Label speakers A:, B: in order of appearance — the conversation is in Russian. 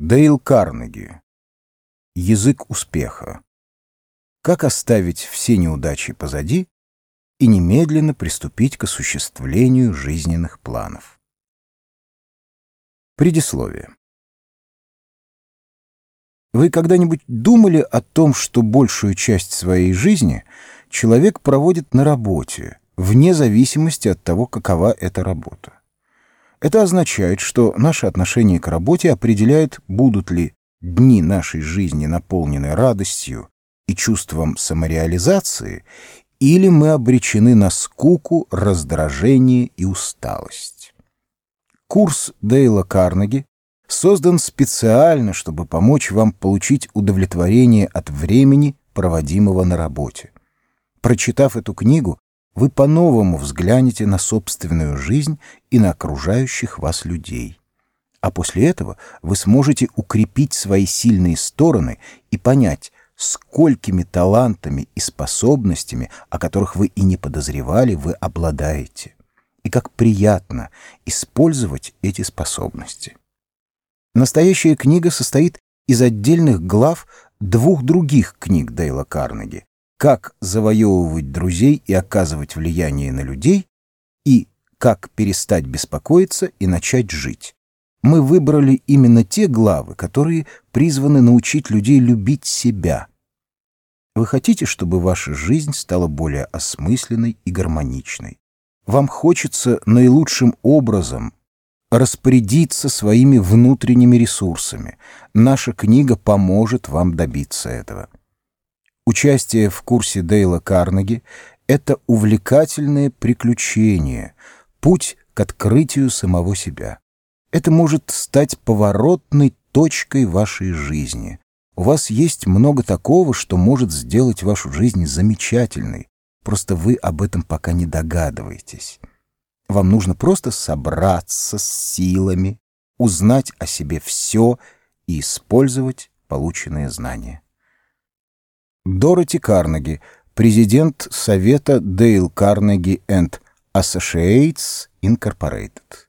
A: Дейл Карнеги. Язык успеха. Как оставить все неудачи позади и немедленно приступить к осуществлению жизненных планов. Предисловие. Вы когда-нибудь думали о том, что большую часть своей жизни человек проводит на работе, вне зависимости от того, какова эта работа? Это означает, что наше отношение к работе определяет, будут ли дни нашей жизни наполнены радостью и чувством самореализации, или мы обречены на скуку, раздражение и усталость. Курс Дейла Карнеги создан специально, чтобы помочь вам получить удовлетворение от времени, проводимого на работе. Прочитав эту книгу, вы по-новому взглянете на собственную жизнь и на окружающих вас людей. А после этого вы сможете укрепить свои сильные стороны и понять, сколькими талантами и способностями, о которых вы и не подозревали, вы обладаете. И как приятно использовать эти способности. Настоящая книга состоит из отдельных глав двух других книг Дейла Карнеги как завоевывать друзей и оказывать влияние на людей, и как перестать беспокоиться и начать жить. Мы выбрали именно те главы, которые призваны научить людей любить себя. Вы хотите, чтобы ваша жизнь стала более осмысленной и гармоничной. Вам хочется наилучшим образом распорядиться своими внутренними ресурсами. Наша книга поможет вам добиться этого. Участие в курсе Дейла Карнеги — это увлекательное приключение, путь к открытию самого себя. Это может стать поворотной точкой вашей жизни. У вас есть много такого, что может сделать вашу жизнь замечательной, просто вы об этом пока не догадываетесь. Вам нужно просто собраться с силами, узнать о себе все и использовать полученные знания. Дороти Карнеги, президент Совета Дейл Карнеги and Associates Incorporated.